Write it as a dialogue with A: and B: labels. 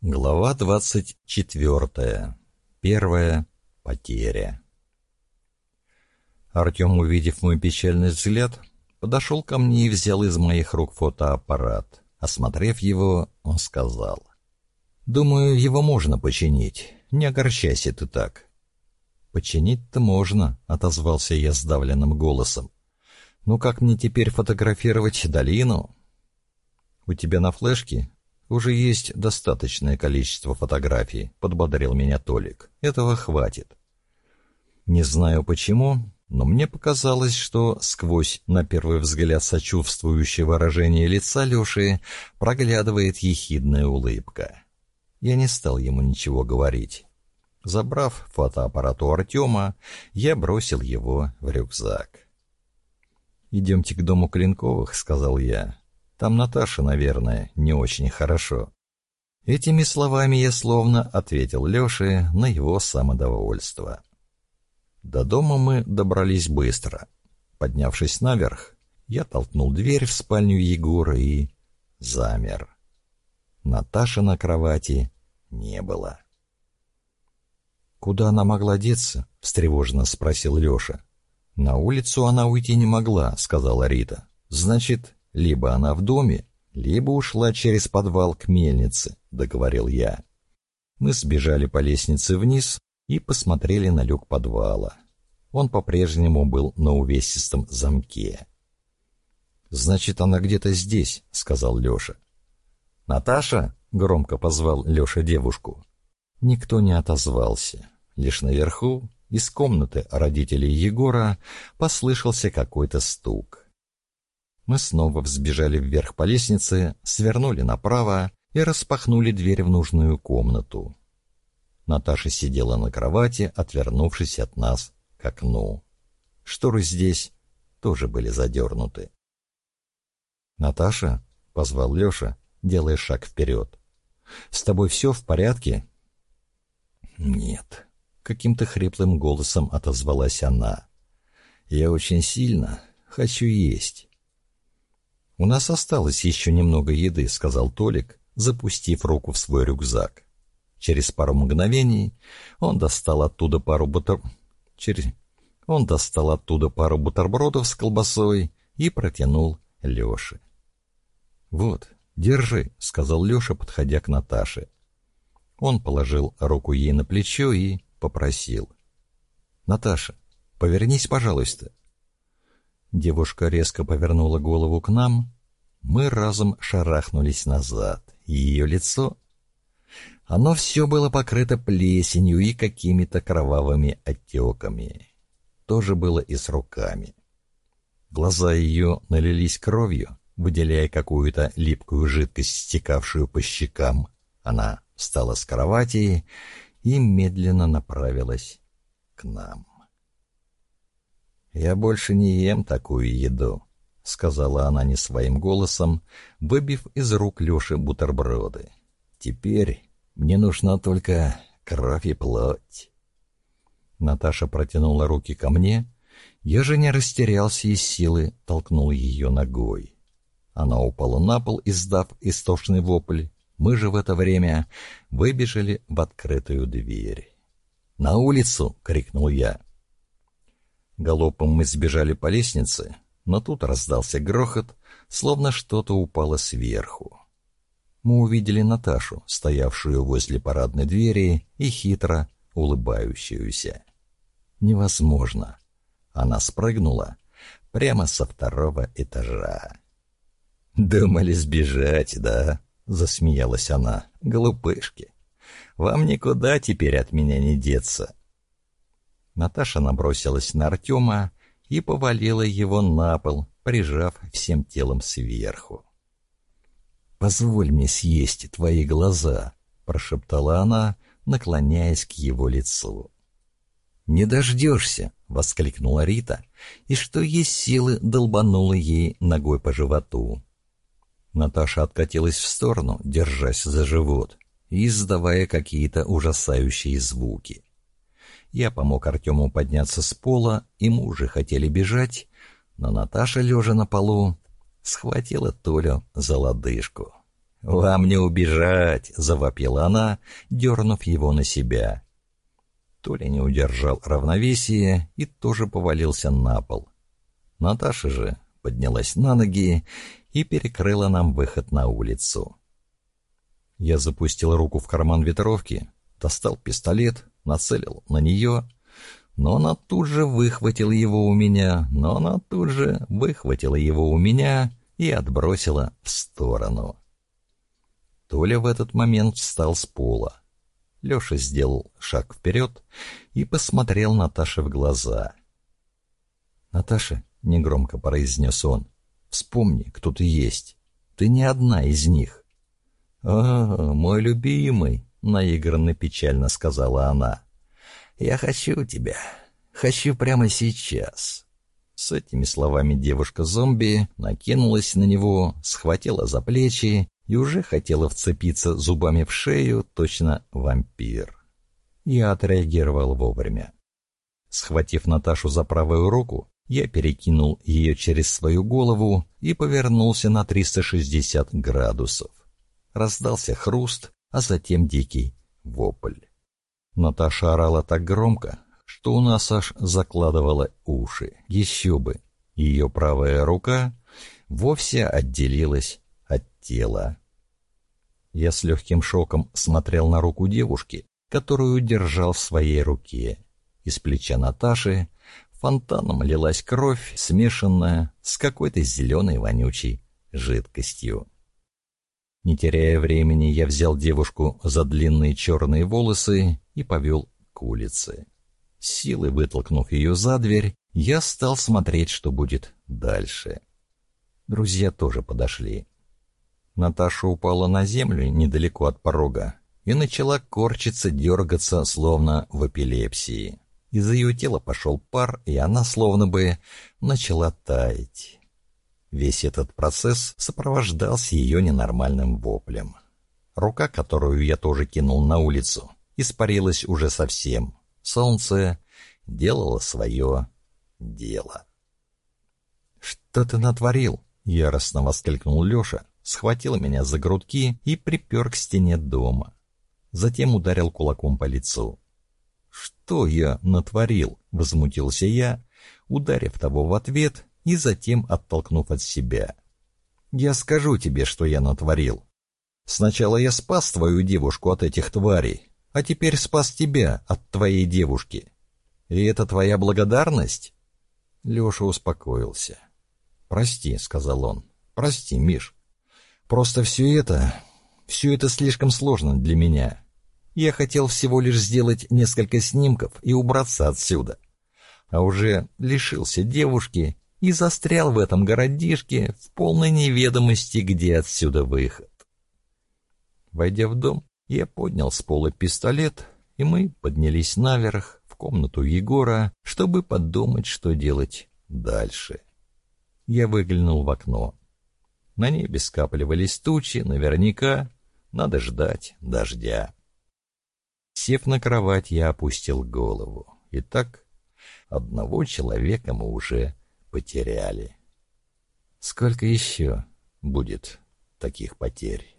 A: Глава двадцать четвертая. Первая потеря. Артем, увидев мой печальный взгляд, подошел ко мне и взял из моих рук фотоаппарат. Осмотрев его, он сказал. «Думаю, его можно починить. Не огорчайся ты так». «Починить-то можно», — отозвался я сдавленным голосом. «Ну как мне теперь фотографировать долину?» «У тебя на флешке «Уже есть достаточное количество фотографий», — подбодрил меня Толик. «Этого хватит». Не знаю почему, но мне показалось, что сквозь, на первый взгляд, сочувствующее выражение лица Леши проглядывает ехидная улыбка. Я не стал ему ничего говорить. Забрав фотоаппарат у Артема, я бросил его в рюкзак. «Идемте к дому Клинковых», — сказал я. Там Наташа, наверное, не очень хорошо. Этими словами я словно ответил Леше на его самодовольство. До дома мы добрались быстро. Поднявшись наверх, я толкнул дверь в спальню Егора и замер. Наташи на кровати не было. «Куда она могла деться?» — встревоженно спросил Леша. «На улицу она уйти не могла», — сказала Рита. «Значит, либо она в доме, либо ушла через подвал к мельнице, договорил я. Мы сбежали по лестнице вниз и посмотрели на люк подвала. Он по-прежнему был на увесистом замке. «Значит, она где-то здесь», — сказал Леша. «Наташа?» — громко позвал Леша девушку. Никто не отозвался. Лишь наверху, из комнаты родителей Егора, послышался какой-то стук. Мы снова взбежали вверх по лестнице, свернули направо и распахнули дверь в нужную комнату. Наташа сидела на кровати, отвернувшись от нас к окну. Шторы здесь тоже были задернуты. «Наташа?» — позвал Леша, делая шаг вперед. «С тобой все в порядке?» «Нет», — каким-то хриплым голосом отозвалась она. «Я очень сильно хочу есть». «У нас осталось еще немного еды», — сказал Толик, запустив руку в свой рюкзак. Через пару мгновений он достал оттуда пару бутер... Через... Он достал оттуда пару бутербродов с колбасой и протянул Леше. «Вот, держи», — сказал Леша, подходя к Наташе. Он положил руку ей на плечо и попросил. «Наташа, повернись, пожалуйста». Девушка резко повернула голову к нам. Мы разом шарахнулись назад. Ее лицо... Оно все было покрыто плесенью и какими-то кровавыми отеками. Тоже было и с руками. Глаза ее налились кровью, выделяя какую-то липкую жидкость, стекавшую по щекам. Она встала с кровати и медленно направилась к нам. «Я больше не ем такую еду», — сказала она не своим голосом, выбив из рук Леши бутерброды. «Теперь мне нужна только кровь и плоть». Наташа протянула руки ко мне. Я же не растерялся и силы толкнул ее ногой. Она упала на пол, издав истошный вопль. Мы же в это время выбежали в открытую дверь. «На улицу!» — крикнул я. Галопом мы сбежали по лестнице, но тут раздался грохот, словно что-то упало сверху. Мы увидели Наташу, стоявшую возле парадной двери и хитро улыбающуюся. Невозможно. Она спрыгнула прямо со второго этажа. «Думали сбежать, да?» — засмеялась она. «Глупышки! Вам никуда теперь от меня не деться. Наташа набросилась на Артема и повалила его на пол, прижав всем телом сверху. «Позволь мне съесть твои глаза», — прошептала она, наклоняясь к его лицу. «Не дождешься!» — воскликнула Рита, и что есть силы долбанула ей ногой по животу. Наташа откатилась в сторону, держась за живот и издавая какие-то ужасающие звуки. Я помог Артему подняться с пола, и мы уже хотели бежать, но Наташа, лежа на полу, схватила Толю за лодыжку. «Вам не убежать!» — завопила она, дернув его на себя. Толя не удержал равновесие и тоже повалился на пол. Наташа же поднялась на ноги и перекрыла нам выход на улицу. Я запустил руку в карман ветровки, достал пистолет, нацелил на нее, но она тут же выхватила его у меня, но она тут же выхватила его у меня и отбросила в сторону. Толя в этот момент встал с пола. Леша сделал шаг вперед и посмотрел Наташе в глаза. «Наташа», — негромко произнес он, — «вспомни, кто ты есть. Ты не одна из них». «А, мой любимый», — наигранно печально сказала она, — «я хочу тебя, хочу прямо сейчас». С этими словами девушка-зомби накинулась на него, схватила за плечи и уже хотела вцепиться зубами в шею, точно вампир. Я отреагировал вовремя. Схватив Наташу за правую руку, я перекинул ее через свою голову и повернулся на 360 градусов. Раздался хруст, а затем дикий вопль. Наташа орала так громко, что у нас аж закладывала уши. Еще бы! Ее правая рука вовсе отделилась тела. Я с легким шоком смотрел на руку девушки, которую держал в своей руке. Из плеча Наташи фонтаном лилась кровь, смешанная с какой-то зеленой вонючей жидкостью. Не теряя времени, я взял девушку за длинные черные волосы и повел к улице. Силой вытолкнув ее за дверь, я стал смотреть, что будет дальше. Друзья тоже подошли. Наташа упала на землю недалеко от порога и начала корчиться, дергаться, словно в эпилепсии. Из ее тела пошел пар, и она словно бы начала таять. Весь этот процесс сопровождался ее ненормальным воплем. Рука, которую я тоже кинул на улицу, испарилась уже совсем. Солнце делало свое дело. «Что ты натворил?» — яростно воскликнул Леша, схватил меня за грудки и припер к стене дома. Затем ударил кулаком по лицу. «Что я натворил?» — возмутился я, ударив того в ответ и затем оттолкнув от себя. «Я скажу тебе, что я натворил. Сначала я спас твою девушку от этих тварей, а теперь спас тебя от твоей девушки. И это твоя благодарность?» Леша успокоился. «Прости», — сказал он. «Прости, Миш. Просто все это... Все это слишком сложно для меня. Я хотел всего лишь сделать несколько снимков и убраться отсюда. А уже лишился девушки и застрял в этом городишке в полной неведомости, где отсюда выход. Войдя в дом, я поднял с пола пистолет, и мы поднялись наверх в комнату Егора, чтобы подумать, что делать дальше. Я выглянул в окно. На небе скапливались тучи, наверняка надо ждать дождя. Сев на кровать, я опустил голову. Итак, одного человека мы уже потеряли. Сколько еще будет таких потерь?